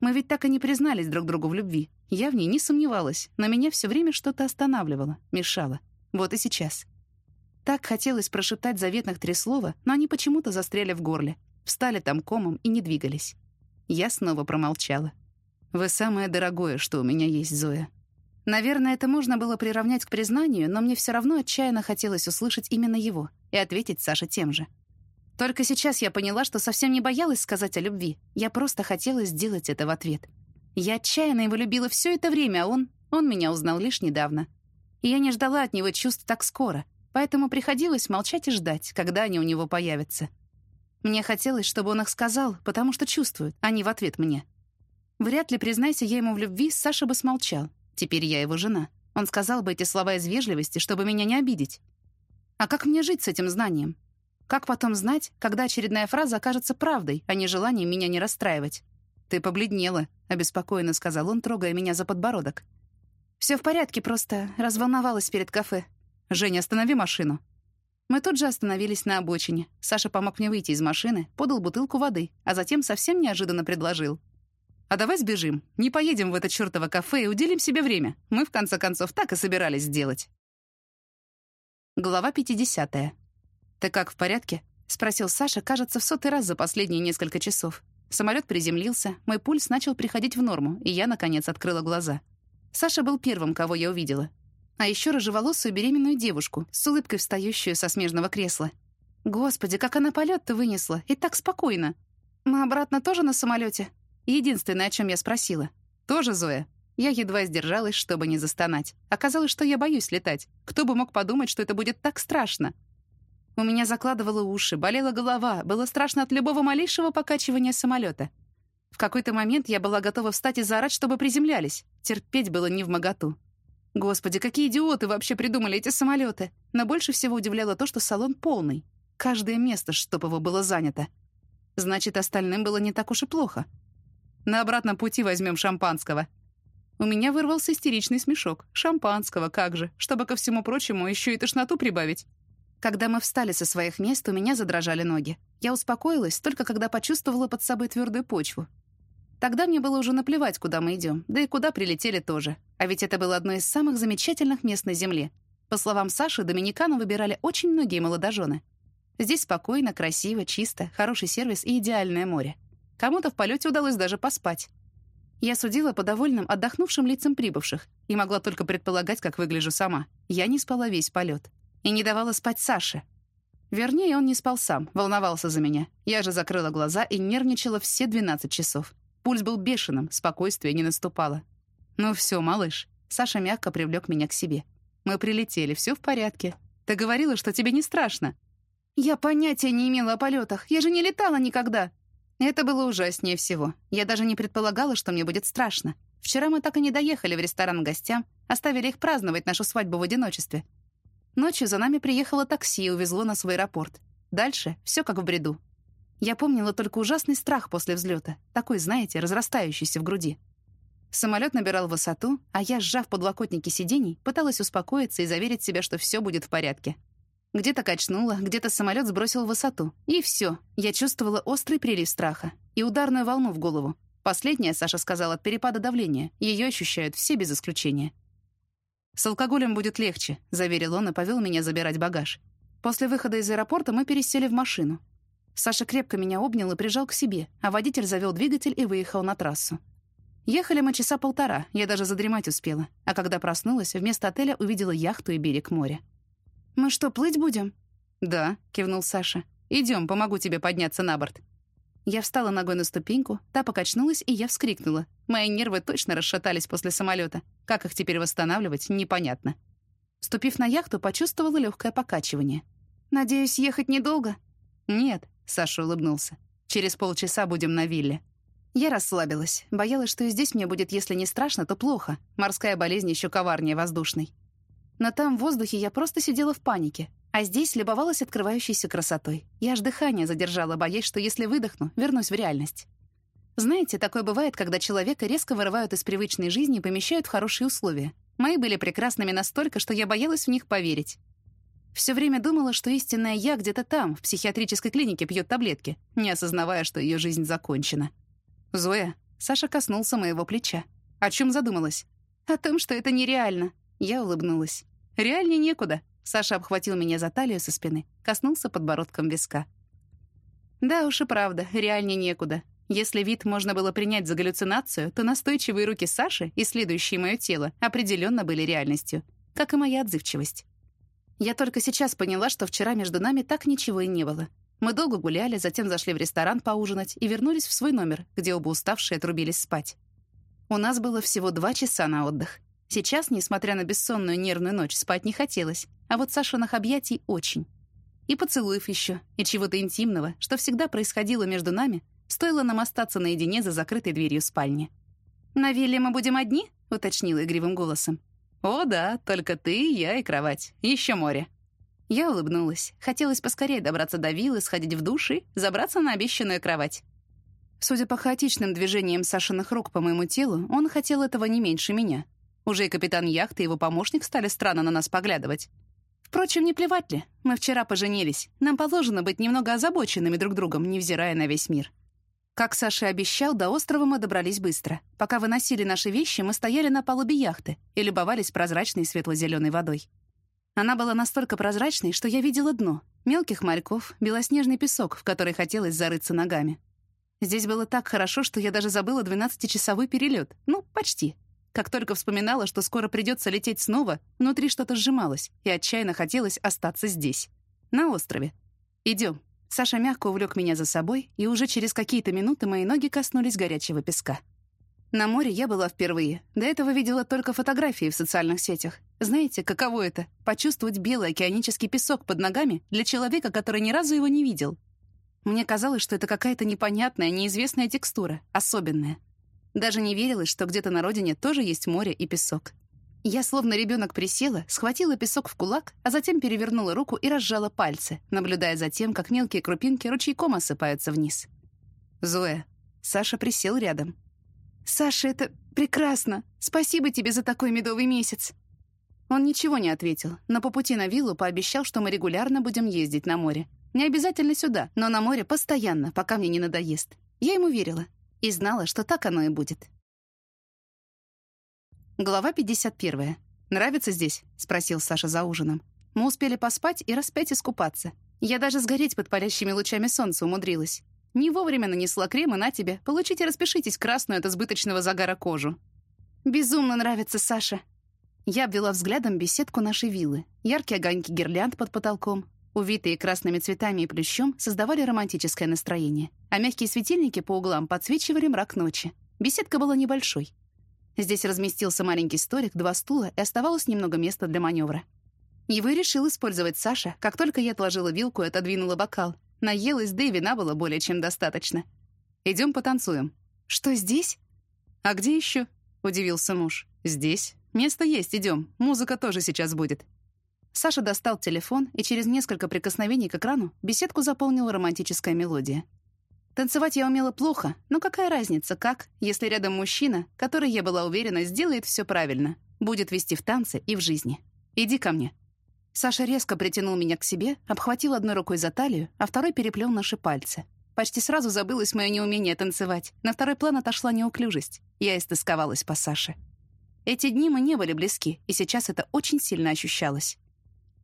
Мы ведь так и не признались друг другу в любви. Я в ней не сомневалась, но меня все время что-то останавливало, мешало. Вот и сейчас. Так хотелось прошептать заветных три слова, но они почему-то застряли в горле, Встали там комом и не двигались. Я снова промолчала. «Вы самое дорогое, что у меня есть, Зоя». Наверное, это можно было приравнять к признанию, но мне все равно отчаянно хотелось услышать именно его и ответить Саше тем же. Только сейчас я поняла, что совсем не боялась сказать о любви. Я просто хотела сделать это в ответ. Я отчаянно его любила все это время, а он... Он меня узнал лишь недавно. И я не ждала от него чувств так скоро, поэтому приходилось молчать и ждать, когда они у него появятся. Мне хотелось, чтобы он их сказал, потому что чувствует, а не в ответ мне. Вряд ли, признайся я ему в любви, Саша бы смолчал. Теперь я его жена. Он сказал бы эти слова из вежливости, чтобы меня не обидеть. А как мне жить с этим знанием? Как потом знать, когда очередная фраза окажется правдой, а не желанием меня не расстраивать? «Ты побледнела», — обеспокоенно сказал он, трогая меня за подбородок. «Все в порядке, просто разволновалась перед кафе». «Женя, останови машину», мы тут же остановились на обочине. Саша помог мне выйти из машины, подал бутылку воды, а затем совсем неожиданно предложил. «А давай сбежим. Не поедем в это чёртово кафе и уделим себе время. Мы, в конце концов, так и собирались сделать». Глава 50. «Ты как, в порядке?» — спросил Саша, кажется, в сотый раз за последние несколько часов. Самолет приземлился, мой пульс начал приходить в норму, и я, наконец, открыла глаза. Саша был первым, кого я увидела. А еще рыжеволосую беременную девушку, с улыбкой встающую со смежного кресла. Господи, как она полет-то вынесла, и так спокойно. Мы обратно тоже на самолете? Единственное, о чем я спросила. Тоже Зоя? Я едва сдержалась, чтобы не застонать. Оказалось, что я боюсь летать. Кто бы мог подумать, что это будет так страшно? У меня закладывало уши, болела голова, было страшно от любого малейшего покачивания самолета. В какой-то момент я была готова встать и заорать, чтобы приземлялись. Терпеть было не в моготу. Господи, какие идиоты вообще придумали эти самолеты! Но больше всего удивляло то, что салон полный. Каждое место, его было занято. Значит, остальным было не так уж и плохо. На обратном пути возьмем шампанского. У меня вырвался истеричный смешок. Шампанского, как же, чтобы ко всему прочему еще и тошноту прибавить. Когда мы встали со своих мест, у меня задрожали ноги. Я успокоилась только когда почувствовала под собой твердую почву. Тогда мне было уже наплевать, куда мы идем, да и куда прилетели тоже. А ведь это было одно из самых замечательных мест на Земле. По словам Саши, Доминикану выбирали очень многие молодожены. Здесь спокойно, красиво, чисто, хороший сервис и идеальное море. Кому-то в полете удалось даже поспать. Я судила по довольным, отдохнувшим лицам прибывших и могла только предполагать, как выгляжу сама. Я не спала весь полет. И не давала спать Саше. Вернее, он не спал сам, волновался за меня. Я же закрыла глаза и нервничала все 12 часов. Пульс был бешеным, спокойствие не наступало. «Ну все, малыш». Саша мягко привлек меня к себе. «Мы прилетели, все в порядке. Ты говорила, что тебе не страшно». «Я понятия не имела о полетах. Я же не летала никогда», это было ужаснее всего. Я даже не предполагала, что мне будет страшно. Вчера мы так и не доехали в ресторан к гостям, оставили их праздновать нашу свадьбу в одиночестве. Ночью за нами приехало такси и увезло нас в аэропорт. Дальше все как в бреду. Я помнила только ужасный страх после взлета, такой, знаете, разрастающийся в груди. Самолет набирал высоту, а я, сжав подлокотники сидений, пыталась успокоиться и заверить себя, что все будет в порядке. Где-то качнуло, где-то самолет сбросил высоту. И все. Я чувствовала острый прилив страха и ударную волну в голову. Последняя, Саша сказала, от перепада давления. Ее ощущают все без исключения. «С алкоголем будет легче», — заверил он и повел меня забирать багаж. После выхода из аэропорта мы пересели в машину. Саша крепко меня обнял и прижал к себе, а водитель завел двигатель и выехал на трассу. Ехали мы часа полтора, я даже задремать успела, а когда проснулась, вместо отеля увидела яхту и берег моря. «Мы что, плыть будем?» «Да», — кивнул Саша. Идем, помогу тебе подняться на борт». Я встала ногой на ступеньку, та покачнулась, и я вскрикнула. Мои нервы точно расшатались после самолета. Как их теперь восстанавливать, непонятно. Ступив на яхту, почувствовала легкое покачивание. «Надеюсь, ехать недолго?» «Нет», — Саша улыбнулся. «Через полчаса будем на вилле». Я расслабилась. Боялась, что и здесь мне будет, если не страшно, то плохо. Морская болезнь еще коварнее воздушной. Но там, в воздухе, я просто сидела в панике. А здесь любовалась открывающейся красотой. Я аж дыхание задержала, боясь, что если выдохну, вернусь в реальность. Знаете, такое бывает, когда человека резко вырывают из привычной жизни и помещают в хорошие условия. Мои были прекрасными настолько, что я боялась в них поверить. Все время думала, что истинная я где-то там, в психиатрической клинике, пьет таблетки, не осознавая, что ее жизнь закончена. «Зоя», — Саша коснулся моего плеча. «О чем задумалась?» «О том, что это нереально». Я улыбнулась. Реальнее некуда. Саша обхватил меня за талию со спины, коснулся подбородком виска. Да уж и правда, реальнее некуда. Если вид можно было принять за галлюцинацию, то настойчивые руки Саши, исследующие мое тело, определенно были реальностью, как и моя отзывчивость. Я только сейчас поняла, что вчера между нами так ничего и не было. Мы долго гуляли, затем зашли в ресторан поужинать и вернулись в свой номер, где оба уставшие отрубились спать. У нас было всего два часа на отдых. Сейчас, несмотря на бессонную нервную ночь, спать не хотелось, а вот Сашиных объятий очень. И поцелуев еще, и чего-то интимного, что всегда происходило между нами, стоило нам остаться наедине за закрытой дверью спальни. «На вилле мы будем одни?» — уточнила игривым голосом. «О, да, только ты, я и кровать. Еще море». Я улыбнулась. Хотелось поскорее добраться до виллы, сходить в душ и забраться на обещанную кровать. Судя по хаотичным движениям Сашиных рук по моему телу, он хотел этого не меньше меня. Уже и капитан яхты и его помощник стали странно на нас поглядывать. Впрочем, не плевать ли. Мы вчера поженились. Нам положено быть немного озабоченными друг другом, невзирая на весь мир. Как Саша обещал, до острова мы добрались быстро. Пока выносили наши вещи, мы стояли на палубе яхты и любовались прозрачной светло-зеленой водой. Она была настолько прозрачной, что я видела дно, мелких мальков, белоснежный песок, в который хотелось зарыться ногами. Здесь было так хорошо, что я даже забыла 12-часовой перелет. Ну, почти. Как только вспоминала, что скоро придется лететь снова, внутри что-то сжималось, и отчаянно хотелось остаться здесь, на острове. Идем. Саша мягко увлек меня за собой, и уже через какие-то минуты мои ноги коснулись горячего песка. На море я была впервые. До этого видела только фотографии в социальных сетях. Знаете, каково это — почувствовать белый океанический песок под ногами для человека, который ни разу его не видел? Мне казалось, что это какая-то непонятная, неизвестная текстура, особенная. Даже не верилось, что где-то на родине тоже есть море и песок. Я, словно ребенок, присела, схватила песок в кулак, а затем перевернула руку и разжала пальцы, наблюдая за тем, как мелкие крупинки ручейком осыпаются вниз. «Зоя». Саша присел рядом. «Саша, это прекрасно! Спасибо тебе за такой медовый месяц!» Он ничего не ответил, но по пути на виллу пообещал, что мы регулярно будем ездить на море. Не обязательно сюда, но на море постоянно, пока мне не надоест. Я ему верила. И знала, что так оно и будет. Глава 51. «Нравится здесь?» — спросил Саша за ужином. Мы успели поспать и раз пять искупаться. Я даже сгореть под палящими лучами солнца умудрилась. Не вовремя нанесла крем, и на тебе. Получите, распишитесь красную от избыточного загара кожу. «Безумно нравится Саша!» Я обвела взглядом беседку нашей виллы. Яркие огоньки гирлянд под потолком, увитые красными цветами и плющом, создавали романтическое настроение, а мягкие светильники по углам подсвечивали мрак ночи. Беседка была небольшой. Здесь разместился маленький столик, два стула, и оставалось немного места для маневра. Его решил использовать Саша, как только я отложила вилку и отодвинула бокал. Наелась, да и вина было более чем достаточно. Идем потанцуем. «Что, здесь?» «А где еще?» — удивился муж. «Здесь. Место есть, идем. Музыка тоже сейчас будет». Саша достал телефон, и через несколько прикосновений к экрану беседку заполнила романтическая мелодия. Танцевать я умела плохо, но какая разница, как, если рядом мужчина, который, я была уверена, сделает все правильно, будет вести в танце и в жизни. Иди ко мне. Саша резко притянул меня к себе, обхватил одной рукой за талию, а второй переплел наши пальцы. Почти сразу забылось мое неумение танцевать. На второй план отошла неуклюжесть. Я истосковалась по Саше. Эти дни мы не были близки, и сейчас это очень сильно ощущалось.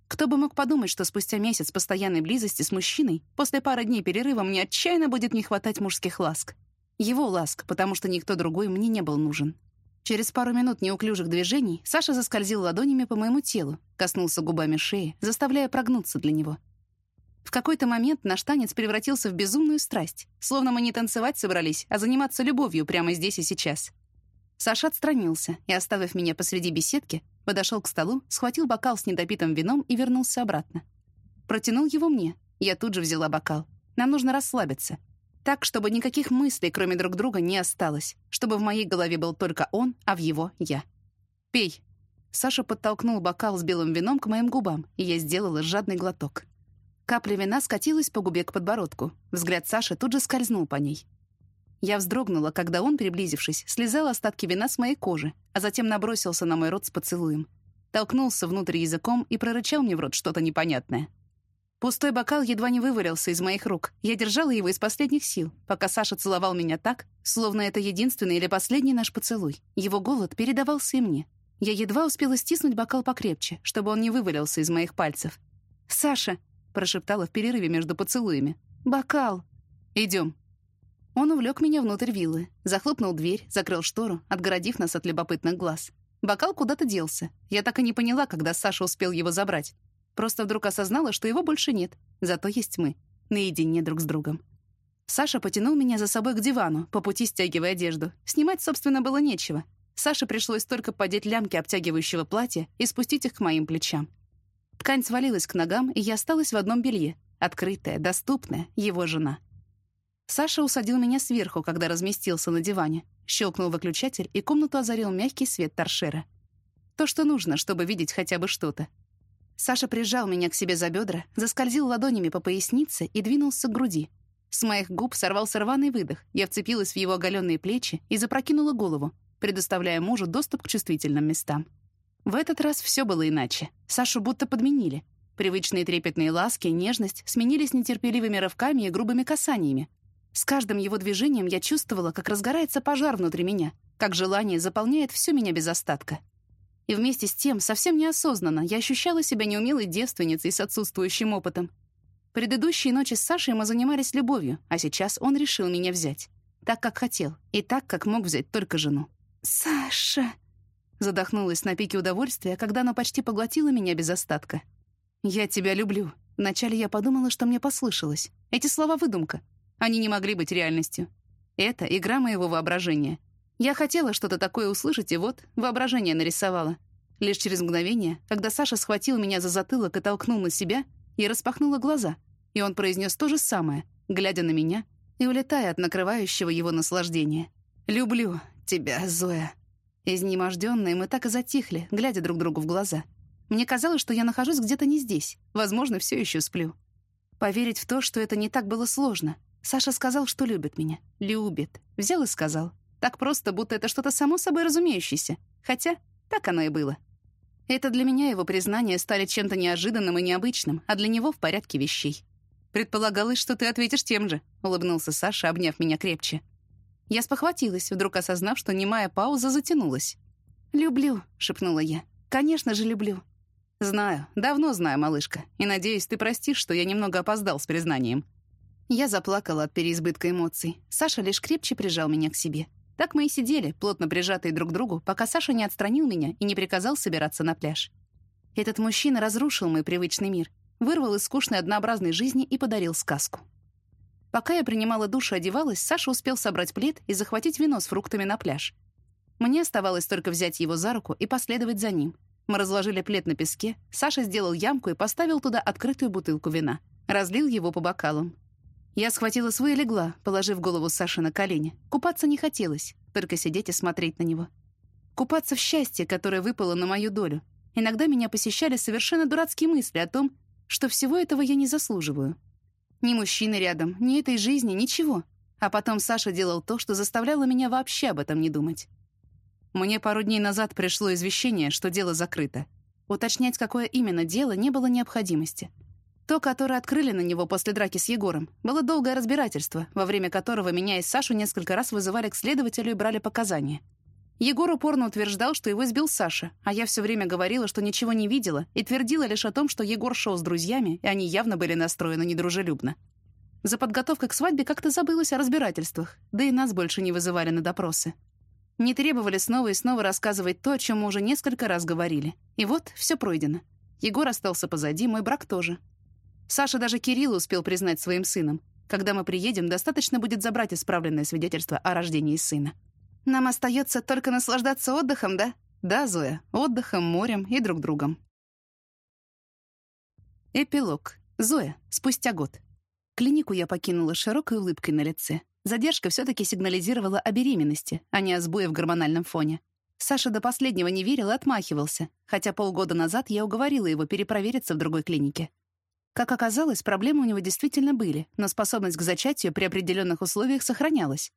Кто бы мог подумать, что спустя месяц постоянной близости с мужчиной, после пары дней перерыва мне отчаянно будет не хватать мужских ласк. Его ласк, потому что никто другой мне не был нужен. Через пару минут неуклюжих движений Саша заскользил ладонями по моему телу, коснулся губами шеи, заставляя прогнуться для него. В какой-то момент наш танец превратился в безумную страсть, словно мы не танцевать собрались, а заниматься любовью прямо здесь и сейчас. Саша отстранился и, оставив меня посреди беседки, подошел к столу, схватил бокал с недопитым вином и вернулся обратно. Протянул его мне. Я тут же взяла бокал. Нам нужно расслабиться. Так, чтобы никаких мыслей, кроме друг друга, не осталось. Чтобы в моей голове был только он, а в его — я. «Пей». Саша подтолкнул бокал с белым вином к моим губам, и я сделала жадный глоток. Капля вина скатилась по губе к подбородку. Взгляд Саши тут же скользнул по ней. Я вздрогнула, когда он, приблизившись, слезал остатки вина с моей кожи, а затем набросился на мой рот с поцелуем. Толкнулся внутрь языком и прорычал мне в рот что-то непонятное. Пустой бокал едва не вывалился из моих рук. Я держала его из последних сил, пока Саша целовал меня так, словно это единственный или последний наш поцелуй. Его голод передавался и мне. Я едва успела стиснуть бокал покрепче, чтобы он не вывалился из моих пальцев. «Саша!» — прошептала в перерыве между поцелуями. «Бокал!» «Идем!» Он увлек меня внутрь виллы, захлопнул дверь, закрыл штору, отгородив нас от любопытных глаз. Бокал куда-то делся. Я так и не поняла, когда Саша успел его забрать. Просто вдруг осознала, что его больше нет. Зато есть мы. Наедине друг с другом. Саша потянул меня за собой к дивану, по пути стягивая одежду. Снимать, собственно, было нечего. Саше пришлось только подеть лямки обтягивающего платья и спустить их к моим плечам. Ткань свалилась к ногам, и я осталась в одном белье. Открытая, доступная, его жена. Саша усадил меня сверху, когда разместился на диване, щелкнул выключатель, и комнату озарил мягкий свет торшера. То, что нужно, чтобы видеть хотя бы что-то. Саша прижал меня к себе за бедра, заскользил ладонями по пояснице и двинулся к груди. С моих губ сорвался рваный выдох, я вцепилась в его оголенные плечи и запрокинула голову, предоставляя мужу доступ к чувствительным местам. В этот раз все было иначе. Сашу будто подменили. Привычные трепетные ласки и нежность сменились нетерпеливыми рывками и грубыми касаниями, с каждым его движением я чувствовала, как разгорается пожар внутри меня, как желание заполняет всю меня без остатка. И вместе с тем, совсем неосознанно, я ощущала себя неумелой девственницей с отсутствующим опытом. Предыдущие ночи с Сашей мы занимались любовью, а сейчас он решил меня взять. Так, как хотел, и так, как мог взять только жену. «Саша!» Задохнулась на пике удовольствия, когда оно почти поглотило меня без остатка. «Я тебя люблю». Вначале я подумала, что мне послышалось. Эти слова — выдумка. Они не могли быть реальностью. Это игра моего воображения. Я хотела что-то такое услышать, и вот воображение нарисовала. Лишь через мгновение, когда Саша схватил меня за затылок и толкнул на себя, я распахнула глаза, и он произнес то же самое, глядя на меня и улетая от накрывающего его наслаждения. «Люблю тебя, Зоя». Изнемождённые мы так и затихли, глядя друг другу в глаза. Мне казалось, что я нахожусь где-то не здесь, возможно, все еще сплю. Поверить в то, что это не так было сложно. Саша сказал, что любит меня. Любит. Взял и сказал. Так просто, будто это что-то само собой разумеющееся. Хотя так оно и было. Это для меня его признания стали чем-то неожиданным и необычным, а для него в порядке вещей. «Предполагалось, что ты ответишь тем же», — улыбнулся Саша, обняв меня крепче. Я спохватилась, вдруг осознав, что немая пауза затянулась. «Люблю», — шепнула я. «Конечно же люблю». «Знаю, давно знаю, малышка, и надеюсь, ты простишь, что я немного опоздал с признанием». Я заплакала от переизбытка эмоций. Саша лишь крепче прижал меня к себе. Так мы и сидели, плотно прижатые друг к другу, пока Саша не отстранил меня и не приказал собираться на пляж. Этот мужчина разрушил мой привычный мир, вырвал из скучной однообразной жизни и подарил сказку. Пока я принимала душ и одевалась, Саша успел собрать плед и захватить вино с фруктами на пляж. Мне оставалось только взять его за руку и последовать за ним. Мы разложили плед на песке, Саша сделал ямку и поставил туда открытую бутылку вина. Разлил его по бокалам. Я схватила свой и легла, положив голову Саши на колени. Купаться не хотелось, только сидеть и смотреть на него. Купаться в счастье, которое выпало на мою долю. Иногда меня посещали совершенно дурацкие мысли о том, что всего этого я не заслуживаю. Ни мужчины рядом, ни этой жизни, ничего. А потом Саша делал то, что заставляло меня вообще об этом не думать. Мне пару дней назад пришло извещение, что дело закрыто. Уточнять, какое именно дело, не было необходимости — то, которое открыли на него после драки с Егором, было долгое разбирательство, во время которого меня и Сашу несколько раз вызывали к следователю и брали показания. Егор упорно утверждал, что его сбил Саша, а я все время говорила, что ничего не видела, и твердила лишь о том, что Егор шел с друзьями, и они явно были настроены недружелюбно. За подготовкой к свадьбе как-то забылось о разбирательствах, да и нас больше не вызывали на допросы. Не требовали снова и снова рассказывать то, о чем мы уже несколько раз говорили. И вот все пройдено. Егор остался позади, мой брак тоже. Саша даже Кирилла успел признать своим сыном. Когда мы приедем, достаточно будет забрать исправленное свидетельство о рождении сына. Нам остается только наслаждаться отдыхом, да? Да, Зоя, отдыхом, морем и друг другом. Эпилог. Зоя, спустя год. Клинику я покинула широкой улыбкой на лице. Задержка все-таки сигнализировала о беременности, а не о сбое в гормональном фоне. Саша до последнего не верил и отмахивался, хотя полгода назад я уговорила его перепровериться в другой клинике. Как оказалось, проблемы у него действительно были, но способность к зачатию при определенных условиях сохранялась.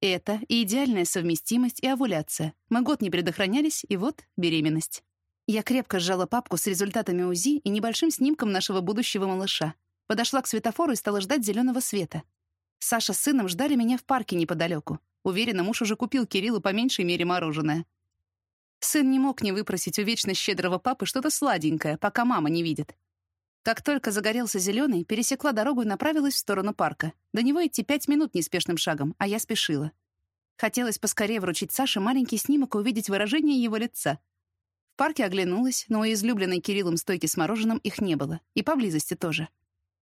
Это и идеальная совместимость, и овуляция. Мы год не предохранялись, и вот беременность. Я крепко сжала папку с результатами УЗИ и небольшим снимком нашего будущего малыша. Подошла к светофору и стала ждать зеленого света. Саша с сыном ждали меня в парке неподалеку. Уверена, муж уже купил Кириллу по меньшей мере мороженое. Сын не мог не выпросить у вечно щедрого папы что-то сладенькое, пока мама не видит. Как только загорелся зеленый, пересекла дорогу и направилась в сторону парка. До него идти пять минут неспешным шагом, а я спешила. Хотелось поскорее вручить Саше маленький снимок и увидеть выражение его лица. В парке оглянулась, но у излюбленной Кириллом стойки с мороженым их не было. И поблизости тоже.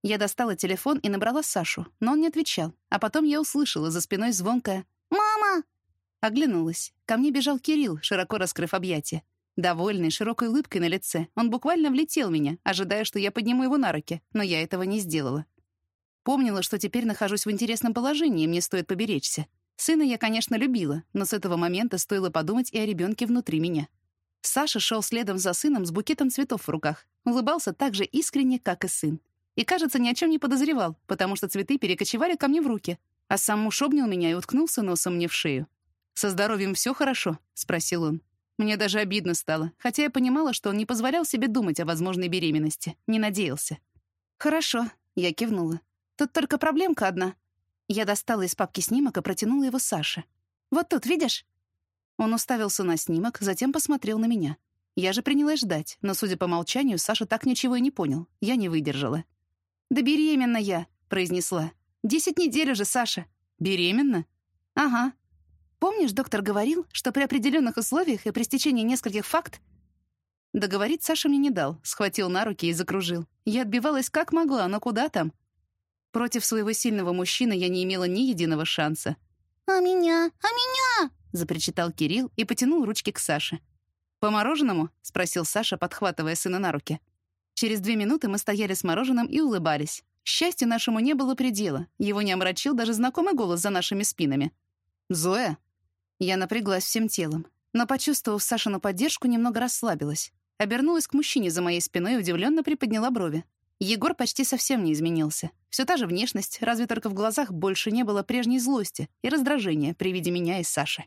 Я достала телефон и набрала Сашу, но он не отвечал. А потом я услышала за спиной звонкое «Мама!». Оглянулась. Ко мне бежал Кирилл, широко раскрыв объятия. Довольный, широкой улыбкой на лице, он буквально влетел в меня, ожидая, что я подниму его на руки, но я этого не сделала. Помнила, что теперь нахожусь в интересном положении, мне стоит поберечься. Сына я, конечно, любила, но с этого момента стоило подумать и о ребенке внутри меня. Саша шел следом за сыном с букетом цветов в руках, улыбался так же искренне, как и сын. И, кажется, ни о чем не подозревал, потому что цветы перекочевали ко мне в руки, а сам муж обнял меня и уткнулся носом мне в шею. «Со здоровьем все хорошо?» — спросил он. Мне даже обидно стало, хотя я понимала, что он не позволял себе думать о возможной беременности, не надеялся. «Хорошо», — я кивнула. «Тут только проблемка одна». Я достала из папки снимок и протянула его Саше. «Вот тут, видишь?» Он уставился на снимок, затем посмотрел на меня. Я же принялась ждать, но, судя по молчанию, Саша так ничего и не понял. Я не выдержала. «Да беременна я», — произнесла. «Десять недель уже, Саша». «Беременна?» «Ага». «Помнишь, доктор говорил, что при определенных условиях и при стечении нескольких факт...» Договорить Саша мне не дал, схватил на руки и закружил. Я отбивалась как могла, но куда там? Против своего сильного мужчины я не имела ни единого шанса. «А меня? А меня?» — запричитал Кирилл и потянул ручки к Саше. «По мороженому?» — спросил Саша, подхватывая сына на руки. Через две минуты мы стояли с мороженым и улыбались. Счастью нашему не было предела. Его не омрачил даже знакомый голос за нашими спинами. «Зоя?» Я напряглась всем телом, но, почувствовав Сашину поддержку, немного расслабилась. Обернулась к мужчине за моей спиной и удивленно приподняла брови. Егор почти совсем не изменился. Все та же внешность, разве только в глазах больше не было прежней злости и раздражения при виде меня и Саши.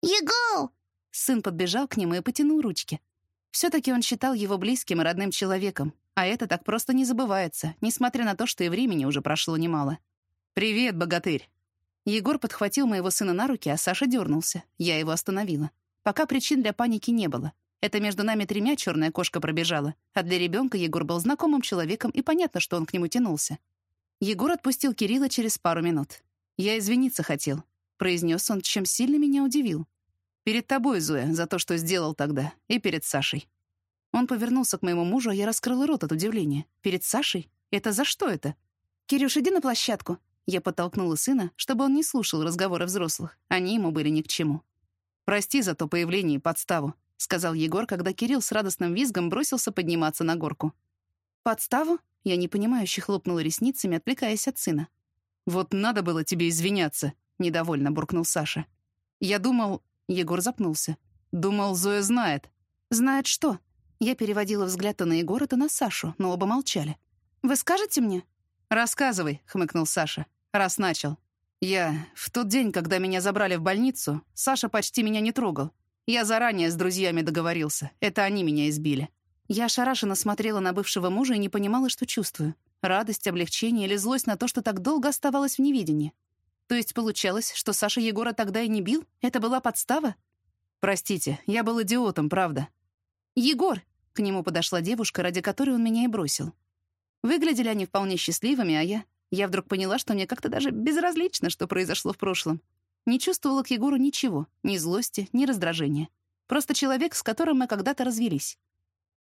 «Егор!» Сын подбежал к нему и потянул ручки. Все-таки он считал его близким и родным человеком, а это так просто не забывается, несмотря на то, что и времени уже прошло немало. «Привет, богатырь!» Егор подхватил моего сына на руки, а Саша дернулся. Я его остановила. Пока причин для паники не было. Это между нами тремя черная кошка пробежала, а для ребенка Егор был знакомым человеком, и понятно, что он к нему тянулся. Егор отпустил Кирилла через пару минут. «Я извиниться хотел», — произнес он, чем сильно меня удивил. «Перед тобой, Зоя, за то, что сделал тогда, и перед Сашей». Он повернулся к моему мужу, а я раскрыла рот от удивления. «Перед Сашей? Это за что это?» «Кирюш, иди на площадку». Я подтолкнула сына, чтобы он не слушал разговоры взрослых. Они ему были ни к чему. «Прости за то появление и подставу», — сказал Егор, когда Кирилл с радостным визгом бросился подниматься на горку. «Подставу?» — я непонимающе хлопнула ресницами, отвлекаясь от сына. «Вот надо было тебе извиняться», — недовольно буркнул Саша. «Я думал...» — Егор запнулся. «Думал, Зоя знает». «Знает что?» Я переводила взгляд то на Егора, то на Сашу, но оба молчали. «Вы скажете мне?» «Рассказывай», — хмыкнул Саша. «Раз начал». «Я... В тот день, когда меня забрали в больницу, Саша почти меня не трогал. Я заранее с друзьями договорился. Это они меня избили. Я ошарашенно смотрела на бывшего мужа и не понимала, что чувствую. Радость, облегчение или злость на то, что так долго оставалась в невидении. То есть получалось, что Саша Егора тогда и не бил? Это была подстава? Простите, я был идиотом, правда. «Егор!» — к нему подошла девушка, ради которой он меня и бросил. Выглядели они вполне счастливыми, а я... Я вдруг поняла, что мне как-то даже безразлично, что произошло в прошлом. Не чувствовала к Егору ничего, ни злости, ни раздражения. Просто человек, с которым мы когда-то развелись.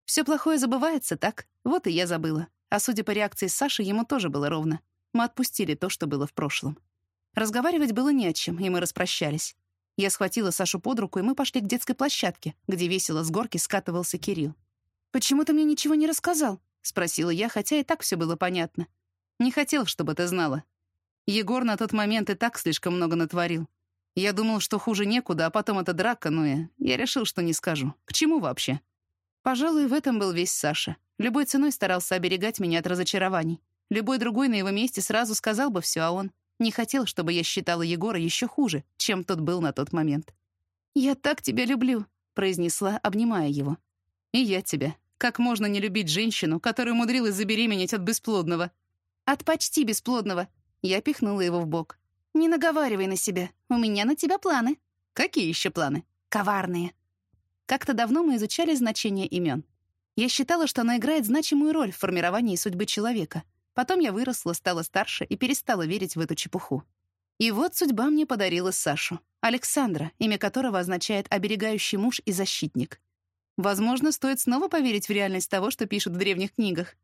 Все плохое забывается, так? Вот и я забыла. А судя по реакции Саши, ему тоже было ровно. Мы отпустили то, что было в прошлом. Разговаривать было не о чем, и мы распрощались. Я схватила Сашу под руку, и мы пошли к детской площадке, где весело с горки скатывался Кирилл. «Почему ты мне ничего не рассказал?» — спросила я, хотя и так все было понятно. «Не хотел, чтобы ты знала. Егор на тот момент и так слишком много натворил. Я думал, что хуже некуда, а потом эта драка, ну и я решил, что не скажу. К чему вообще? Пожалуй, в этом был весь Саша. Любой ценой старался оберегать меня от разочарований. Любой другой на его месте сразу сказал бы все, а он не хотел, чтобы я считала Егора еще хуже, чем тот был на тот момент. «Я так тебя люблю», — произнесла, обнимая его. «И я тебя. Как можно не любить женщину, которая умудрилась забеременеть от бесплодного?» «От почти бесплодного», я пихнула его в бок. «Не наговаривай на себя. У меня на тебя планы». «Какие еще планы?» «Коварные». Как-то давно мы изучали значение имен. Я считала, что оно играет значимую роль в формировании судьбы человека. Потом я выросла, стала старше и перестала верить в эту чепуху. И вот судьба мне подарила Сашу. Александра, имя которого означает «оберегающий муж» и «защитник». Возможно, стоит снова поверить в реальность того, что пишут в древних книгах.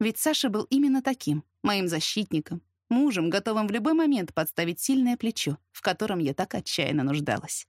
Ведь Саша был именно таким, моим защитником, мужем, готовым в любой момент подставить сильное плечо, в котором я так отчаянно нуждалась.